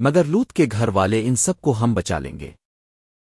مگر لوت کے گھر والے ان سب کو ہم بچا لیں گے۔